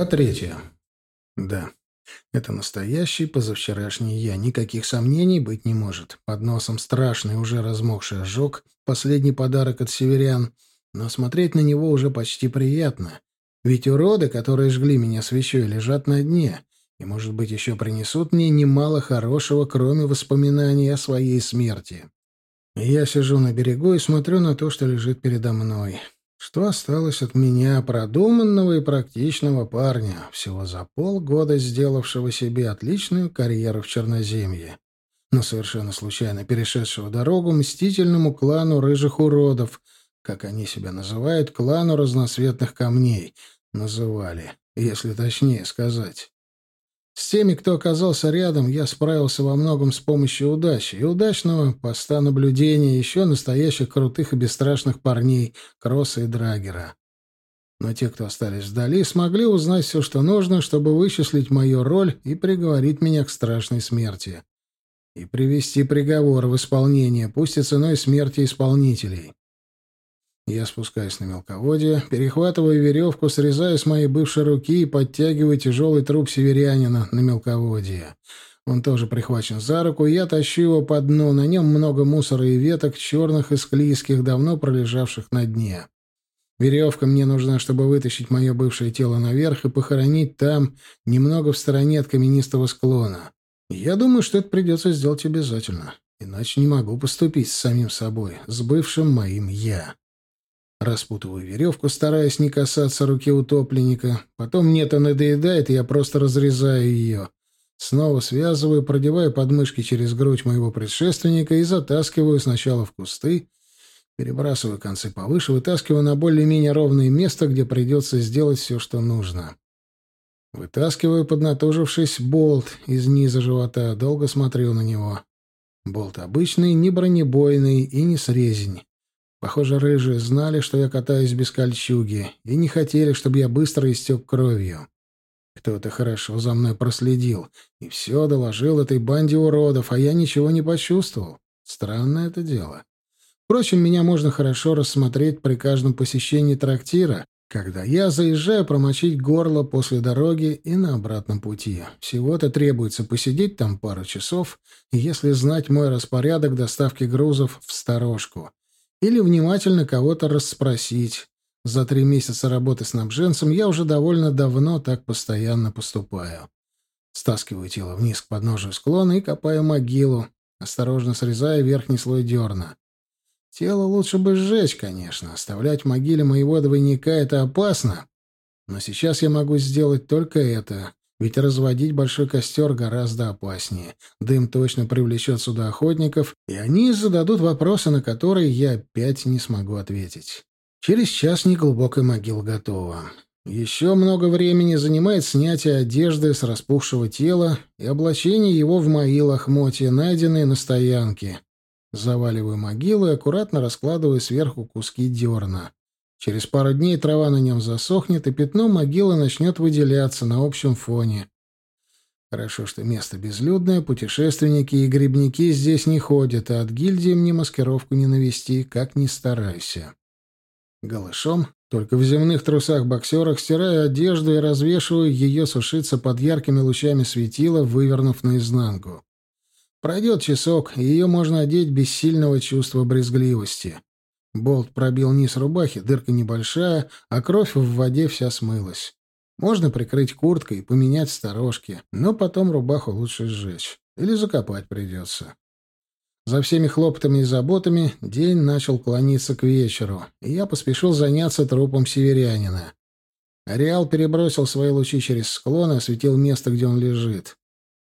Глава третья. Да, это настоящий позавчерашний я. Никаких сомнений быть не может. Под носом страшный, уже размокший ожог, последний подарок от северян. Но смотреть на него уже почти приятно. Ведь уроды, которые жгли меня свечой, лежат на дне. И, может быть, еще принесут мне немало хорошего, кроме воспоминаний о своей смерти. Я сижу на берегу и смотрю на то, что лежит передо мной. Что осталось от меня, продуманного и практичного парня, всего за полгода сделавшего себе отличную карьеру в Черноземье, но совершенно случайно перешедшего дорогу мстительному клану рыжих уродов, как они себя называют, клану разноцветных камней, называли, если точнее сказать. С теми, кто оказался рядом, я справился во многом с помощью удачи и удачного поста наблюдения еще настоящих крутых и бесстрашных парней Кросса и Драгера. Но те, кто остались вдали, смогли узнать все, что нужно, чтобы вычислить мою роль и приговорить меня к страшной смерти. И привести приговор в исполнение, пусть и ценой смерти исполнителей. Я спускаюсь на мелководье, перехватываю веревку, срезаю с моей бывшей руки и подтягиваю тяжелый труп северянина на мелководье. Он тоже прихвачен за руку, я тащу его по дну. На нем много мусора и веток, черных и склизких, давно пролежавших на дне. Веревка мне нужна, чтобы вытащить мое бывшее тело наверх и похоронить там, немного в стороне от каменистого склона. Я думаю, что это придется сделать обязательно. Иначе не могу поступить с самим собой, с бывшим моим «я». Распутываю веревку, стараясь не касаться руки утопленника. Потом мне это надоедает, и я просто разрезаю ее. Снова связываю, продеваю подмышки через грудь моего предшественника и затаскиваю сначала в кусты, перебрасываю концы повыше, вытаскиваю на более-менее ровное место, где придется сделать все, что нужно. Вытаскиваю, поднатужившись, болт из низа живота, долго смотрю на него. Болт обычный, не бронебойный и не срезень. Похоже, рыжие знали, что я катаюсь без кольчуги, и не хотели, чтобы я быстро истек кровью. Кто-то хорошо за мной проследил и все доложил этой банде уродов, а я ничего не почувствовал. Странное это дело. Впрочем, меня можно хорошо рассмотреть при каждом посещении трактира, когда я заезжаю промочить горло после дороги и на обратном пути. Всего-то требуется посидеть там пару часов, если знать мой распорядок доставки грузов в сторожку или внимательно кого-то расспросить. За три месяца работы снабженцем я уже довольно давно так постоянно поступаю. Стаскиваю тело вниз к подножию склона и копаю могилу, осторожно срезая верхний слой дерна. Тело лучше бы сжечь, конечно. Оставлять в могиле моего двойника — это опасно. Но сейчас я могу сделать только это. Ведь разводить большой костер гораздо опаснее. Дым точно привлечет сюда охотников, и они зададут вопросы, на которые я опять не смогу ответить. Через час неглубокая могила готова. Еще много времени занимает снятие одежды с распухшего тела и облачение его в мои лохмотья, найденные на стоянке. Заваливаю могилу и аккуратно раскладываю сверху куски дерна. Через пару дней трава на нем засохнет, и пятно могилы начнет выделяться на общем фоне. Хорошо, что место безлюдное, путешественники и грибники здесь не ходят, а от гильдии мне маскировку не навести, как ни старайся. Голышом, только в земных трусах-боксерах, стираю одежду и развешиваю ее сушиться под яркими лучами светила, вывернув наизнанку. Пройдет часок, ее можно одеть без сильного чувства брезгливости. Болт пробил низ рубахи, дырка небольшая, а кровь в воде вся смылась. Можно прикрыть курткой и поменять сторожки, но потом рубаху лучше сжечь. Или закопать придется. За всеми хлопотами и заботами день начал клониться к вечеру, и я поспешил заняться трупом северянина. Ареал перебросил свои лучи через склон и осветил место, где он лежит.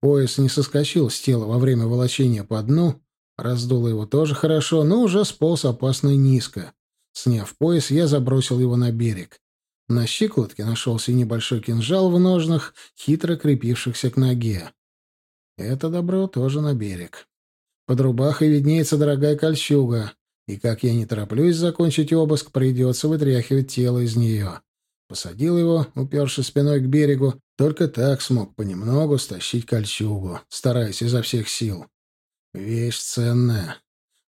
Пояс не соскочил с тела во время волочения по дну, Раздуло его тоже хорошо, но уже сполз опасно низко. Сняв пояс, я забросил его на берег. На щиколотке нашелся небольшой кинжал в ножнах, хитро крепившихся к ноге. Это добро тоже на берег. Под рубахой виднеется дорогая кольчуга, и, как я не тороплюсь закончить обыск, придется вытряхивать тело из нее. Посадил его, упершись спиной к берегу, только так смог понемногу стащить кольчугу, стараясь изо всех сил. Вещь ценная.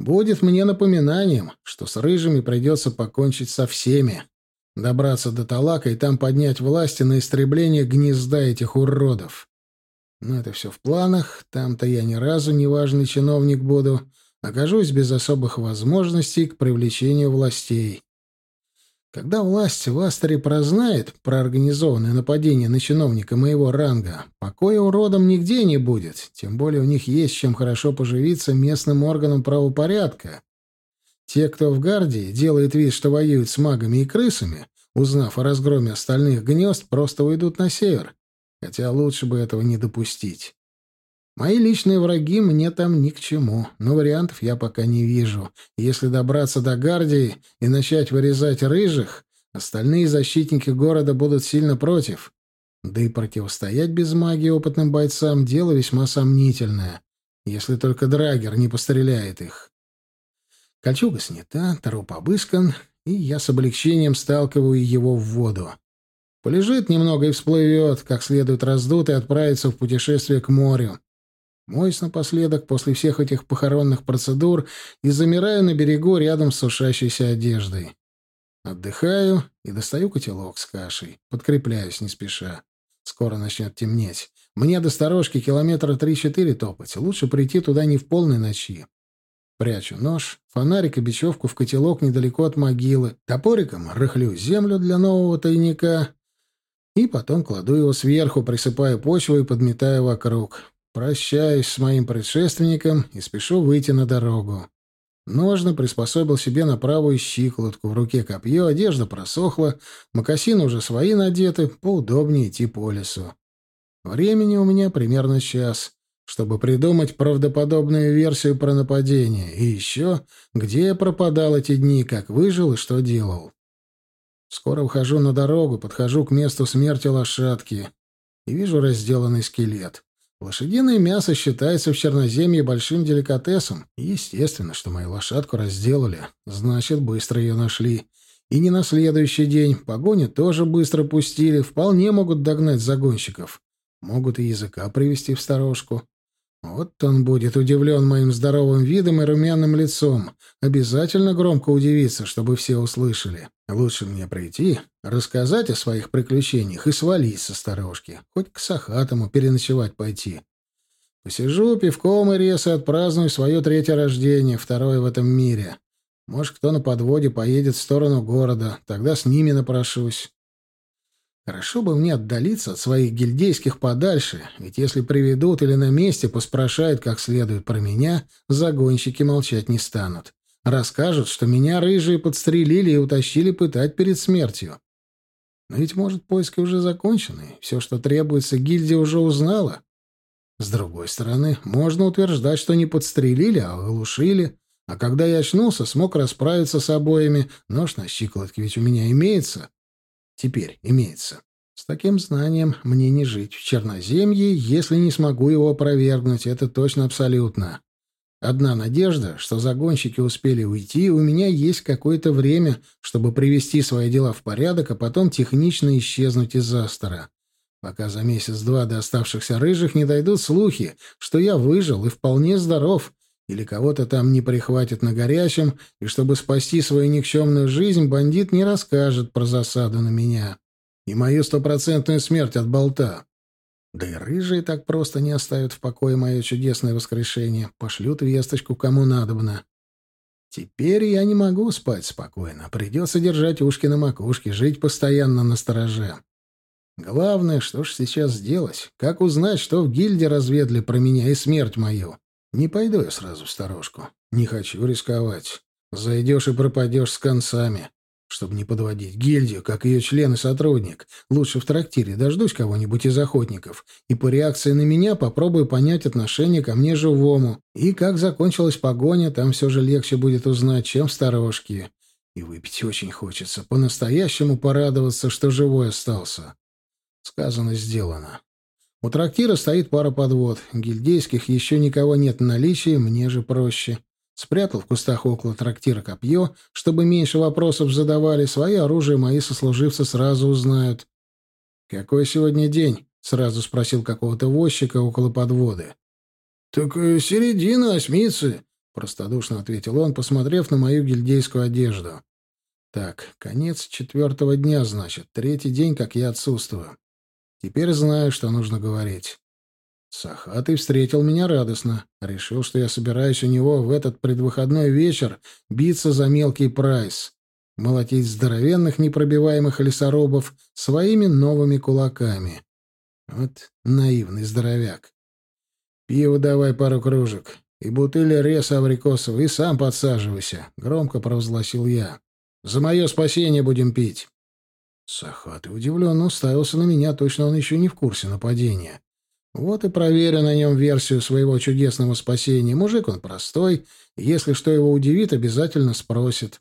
Будет мне напоминанием, что с рыжими придется покончить со всеми. Добраться до Талака и там поднять власти на истребление гнезда этих уродов. Но это все в планах, там-то я ни разу не важный чиновник буду, окажусь без особых возможностей к привлечению властей. Когда власть в Астере прознает про организованное нападение на чиновника моего ранга, покоя уродам нигде не будет, тем более у них есть чем хорошо поживиться местным органам правопорядка. Те, кто в Гардии делает вид, что воюют с магами и крысами, узнав о разгроме остальных гнезд, просто уйдут на север, хотя лучше бы этого не допустить. Мои личные враги мне там ни к чему, но вариантов я пока не вижу. Если добраться до Гардии и начать вырезать рыжих, остальные защитники города будут сильно против. Да и противостоять без магии опытным бойцам — дело весьма сомнительное, если только Драгер не постреляет их. Кольчуга снята, труп обыскан, и я с облегчением сталкиваю его в воду. Полежит немного и всплывет, как следует раздут и отправится в путешествие к морю. Моюсь напоследок после всех этих похоронных процедур и замираю на берегу рядом с сушащейся одеждой. Отдыхаю и достаю котелок с кашей. Подкрепляюсь не спеша. Скоро начнет темнеть. Мне до сторожки километра три-четыре топать. Лучше прийти туда не в полной ночи. Прячу нож, фонарик и бечевку в котелок недалеко от могилы. Топориком рыхлю землю для нового тайника. И потом кладу его сверху, присыпаю почву и подметаю вокруг. Прощаюсь с моим предшественником и спешу выйти на дорогу. Ножно приспособил себе на правую щиколотку, в руке копье, одежда просохла, мокасины уже свои надеты, поудобнее идти по лесу. Времени у меня примерно час, чтобы придумать правдоподобную версию про нападение, и еще, где я пропадал эти дни, как выжил и что делал. Скоро ухожу на дорогу, подхожу к месту смерти лошадки и вижу разделанный скелет. Лошадиное мясо считается в Черноземье большим деликатесом. Естественно, что мою лошадку разделали. Значит, быстро ее нашли. И не на следующий день. Погони тоже быстро пустили. Вполне могут догнать загонщиков. Могут и языка привести в сторожку. Вот он будет удивлен моим здоровым видом и румяным лицом. Обязательно громко удивиться, чтобы все услышали. Лучше мне прийти, рассказать о своих приключениях и свалить со сторожки. Хоть к Сахатому переночевать пойти. Посижу пивком и и отпраздную свое третье рождение, второе в этом мире. Может, кто на подводе поедет в сторону города, тогда с ними напрошусь. Хорошо бы мне отдалиться от своих гильдейских подальше, ведь если приведут или на месте поспрашают как следует про меня, загонщики молчать не станут. Расскажут, что меня рыжие подстрелили и утащили пытать перед смертью. Но ведь, может, поиски уже закончены, все, что требуется, гильдия уже узнала. С другой стороны, можно утверждать, что не подстрелили, а оглушили. А когда я очнулся, смог расправиться с обоими. Нож на щиколотке ведь у меня имеется. Теперь имеется. С таким знанием мне не жить в Черноземье, если не смогу его опровергнуть, это точно абсолютно. Одна надежда, что загонщики успели уйти, у меня есть какое-то время, чтобы привести свои дела в порядок, а потом технично исчезнуть из Астора. Пока за месяц-два до оставшихся рыжих не дойдут слухи, что я выжил и вполне здоров, или кого-то там не прихватит на горячем, и чтобы спасти свою никчемную жизнь, бандит не расскажет про засаду на меня и мою стопроцентную смерть от болта. Да и рыжие так просто не оставят в покое мое чудесное воскрешение, пошлют весточку кому надобно. Теперь я не могу спать спокойно, придется держать ушки на макушке, жить постоянно на стороже. Главное, что ж сейчас сделать? Как узнать, что в гильдии разведли про меня и смерть мою? Не пойду я сразу в сторожку. Не хочу рисковать. Зайдешь и пропадешь с концами. Чтобы не подводить гильдию, как ее член и сотрудник, лучше в трактире дождусь кого-нибудь из охотников и по реакции на меня попробую понять отношение ко мне живому. И как закончилась погоня, там все же легче будет узнать, чем в сторожке. И выпить очень хочется, по-настоящему порадоваться, что живой остался. Сказано, сделано. У трактира стоит пара подвод. Гильдейских еще никого нет в наличии, мне же проще. Спрятал в кустах около трактира копье, чтобы меньше вопросов задавали. Свое оружие мои сослуживцы сразу узнают. «Какой сегодня день?» — сразу спросил какого-то возчика около подводы. «Так э, середина осьмицы», — простодушно ответил он, посмотрев на мою гильдейскую одежду. Так, конец четвертого дня, значит. Третий день, как я отсутствую. Теперь знаю, что нужно говорить. Сахатый встретил меня радостно. Решил, что я собираюсь у него в этот предвыходной вечер биться за мелкий прайс. Молотить здоровенных непробиваемых лесорубов своими новыми кулаками. Вот наивный здоровяк. Пиво давай пару кружек. И бутыли реса абрикосового, и сам подсаживайся. Громко провозгласил я. За мое спасение будем пить. Сахатый удивленно уставился на меня, точно он еще не в курсе нападения. Вот и проверю на нем версию своего чудесного спасения. Мужик он простой, если что его удивит, обязательно спросит.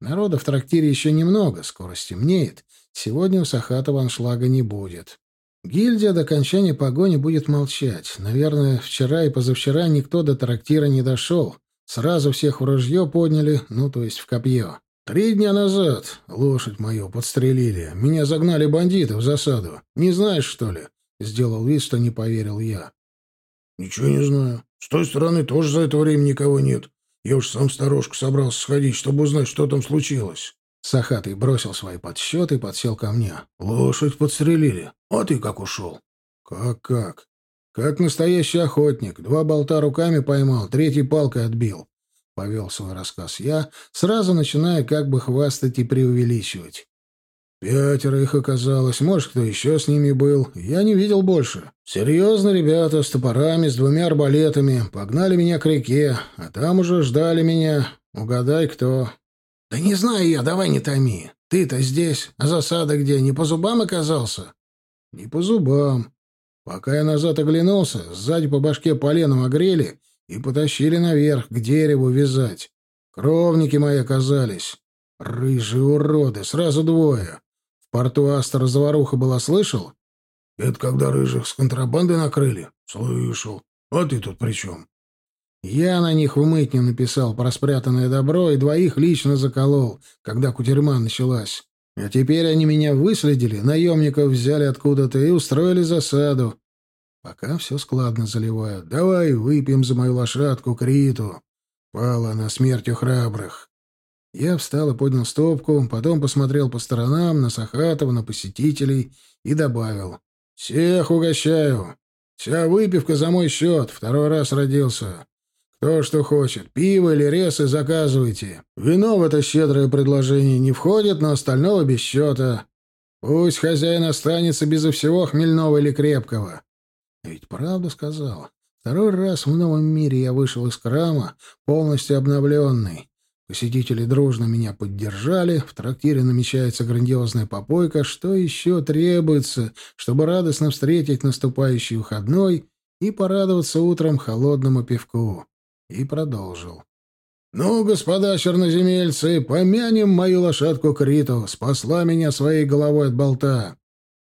Народа в трактире еще немного, скоро стемнеет. Сегодня у Сахатова аншлага не будет. Гильдия до окончания погони будет молчать. Наверное, вчера и позавчера никто до трактира не дошел. Сразу всех в ружье подняли, ну, то есть в копье. Три дня назад лошадь мою подстрелили. Меня загнали бандиты в засаду. Не знаешь, что ли? Сделал вид, что не поверил я. Ничего не знаю. С той стороны тоже за это время никого нет. Я уж сам сторожку собрался сходить, чтобы узнать, что там случилось. Сахатый бросил свои подсчеты и подсел ко мне. Лошадь подстрелили. А ты как ушел? Как-как? Как настоящий охотник. Два болта руками поймал, третий палкой отбил. — повел свой рассказ я, сразу начиная как бы хвастать и преувеличивать. Пятеро их оказалось, может, кто еще с ними был. Я не видел больше. Серьезно, ребята, с топорами, с двумя арбалетами. Погнали меня к реке, а там уже ждали меня. Угадай, кто. Да не знаю я, давай не томи. Ты-то здесь, а засада где, не по зубам оказался? Не по зубам. Пока я назад оглянулся, сзади по башке поленом огрели — и потащили наверх, к дереву вязать. Кровники мои оказались. Рыжие уроды, сразу двое. В порту Астра заваруха была, слышал? Это когда рыжих с контрабандой накрыли? Слышал. А ты тут при чем? Я на них в мытне написал про спрятанное добро и двоих лично заколол, когда кутерьма началась. А теперь они меня выследили, наемников взяли откуда-то и устроили засаду. Пока все складно заливают. Давай выпьем за мою лошадку Криту. Пала она смертью храбрых. Я встал и поднял стопку, потом посмотрел по сторонам, на Сахатова, на посетителей и добавил. «Всех угощаю. Вся выпивка за мой счет. Второй раз родился. Кто что хочет, пиво или ресы заказывайте. Вино в это щедрое предложение не входит, но остального без счета. Пусть хозяин останется безо всего хмельного или крепкого. Ведь правду сказал. Второй раз в новом мире я вышел из храма, полностью обновленный. Посетители дружно меня поддержали, в трактире намечается грандиозная попойка. Что еще требуется, чтобы радостно встретить наступающий выходной и порадоваться утром холодному пивку? И продолжил. «Ну, господа черноземельцы, помянем мою лошадку Криту, спасла меня своей головой от болта».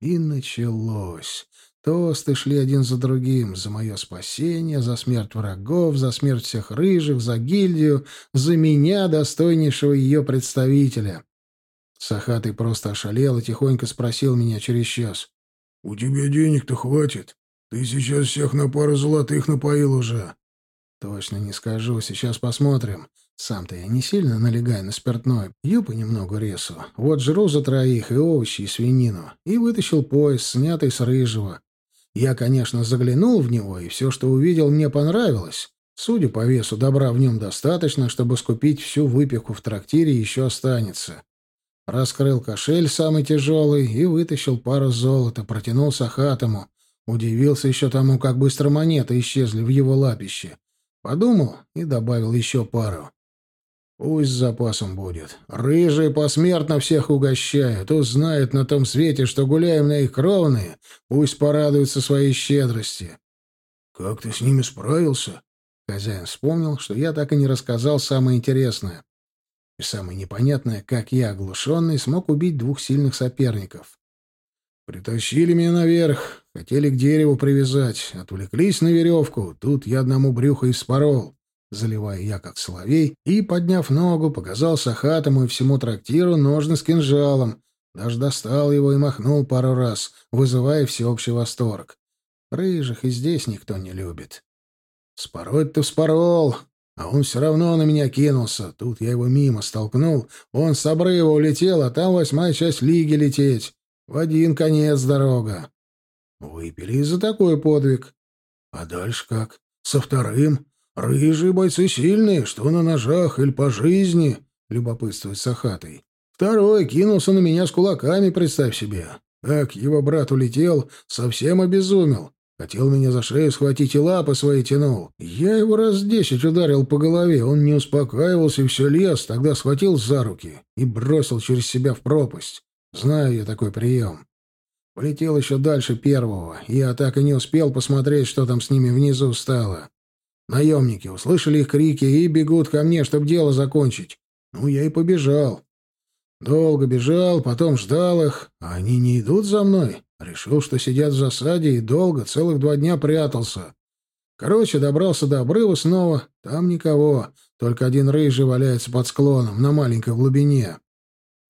И началось. Тосты шли один за другим. За мое спасение, за смерть врагов, за смерть всех рыжих, за гильдию, за меня, достойнейшего ее представителя. Сахатый просто ошалел и тихонько спросил меня через час. — У тебя денег-то хватит? Ты сейчас всех на пару золотых напоил уже. — Точно не скажу, сейчас посмотрим. Сам-то я не сильно налегаю на спиртное, пью понемногу ресу. Вот жру за троих и овощи, и свинину. И вытащил пояс, снятый с рыжего. Я, конечно, заглянул в него, и все, что увидел, мне понравилось. Судя по весу, добра в нем достаточно, чтобы скупить всю выпивку в трактире еще останется. Раскрыл кошель, самый тяжелый, и вытащил пару золота, протянул Сахатому. Удивился еще тому, как быстро монеты исчезли в его лапище. Подумал и добавил еще пару. Пусть с запасом будет. Рыжие посмертно всех угощают. Узнают на том свете, что гуляем на их кровные. Пусть порадуются своей щедрости. Как ты с ними справился? Хозяин вспомнил, что я так и не рассказал самое интересное. И самое непонятное, как я, оглушенный, смог убить двух сильных соперников. Притащили меня наверх, хотели к дереву привязать, отвлеклись на веревку. Тут я одному брюхо и заливая я как соловей, и, подняв ногу, показал Сахатому и всему трактиру ножны с кинжалом, даже достал его и махнул пару раз, вызывая всеобщий восторг. Рыжих и здесь никто не любит. Спороть-то вспорол, А он все равно на меня кинулся. Тут я его мимо столкнул. Он с обрыва улетел, а там восьмая часть лиги лететь. В один конец дорога. Выпили за такой подвиг. А дальше как? Со вторым? Рыжие бойцы сильные, что на ножах или по жизни, любопытствует Сахатый. Второй кинулся на меня с кулаками, представь себе. Как его брат улетел, совсем обезумел. Хотел меня за шею схватить и лапы свои тянул. Я его раз десять ударил по голове, он не успокаивался и все лез, тогда схватил за руки и бросил через себя в пропасть. Знаю я такой прием. Полетел еще дальше первого. Я так и не успел посмотреть, что там с ними внизу стало. Наемники услышали их крики и бегут ко мне, чтобы дело закончить. Ну, я и побежал. Долго бежал, потом ждал их, а они не идут за мной. Решил, что сидят в засаде, и долго, целых два дня прятался. Короче, добрался до обрыва снова. Там никого, только один рыжий валяется под склоном, на маленькой глубине.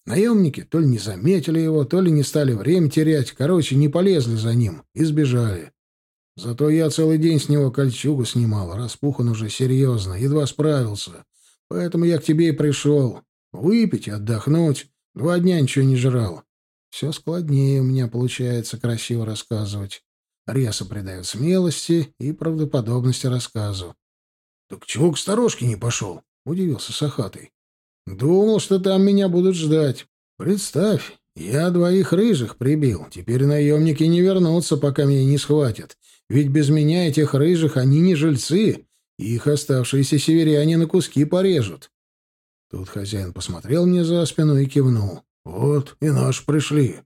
Наемники то ли не заметили его, то ли не стали время терять, короче, не полезли за ним и сбежали. Зато я целый день с него кольчугу снимал, распухан уже серьезно, едва справился. Поэтому я к тебе и пришел. Выпить отдохнуть. Два дня ничего не жрал. Все складнее у меня получается красиво рассказывать. Реса придает смелости и правдоподобности рассказу. — Так чего к сторожке не пошел? — удивился Сахатый. Думал, что там меня будут ждать. Представь, я двоих рыжих прибил. Теперь наемники не вернутся, пока меня не схватят. Ведь без меня этих рыжих они не жильцы. Их оставшиеся северяне на куски порежут. Тут хозяин посмотрел мне за спину и кивнул. Вот и наши пришли.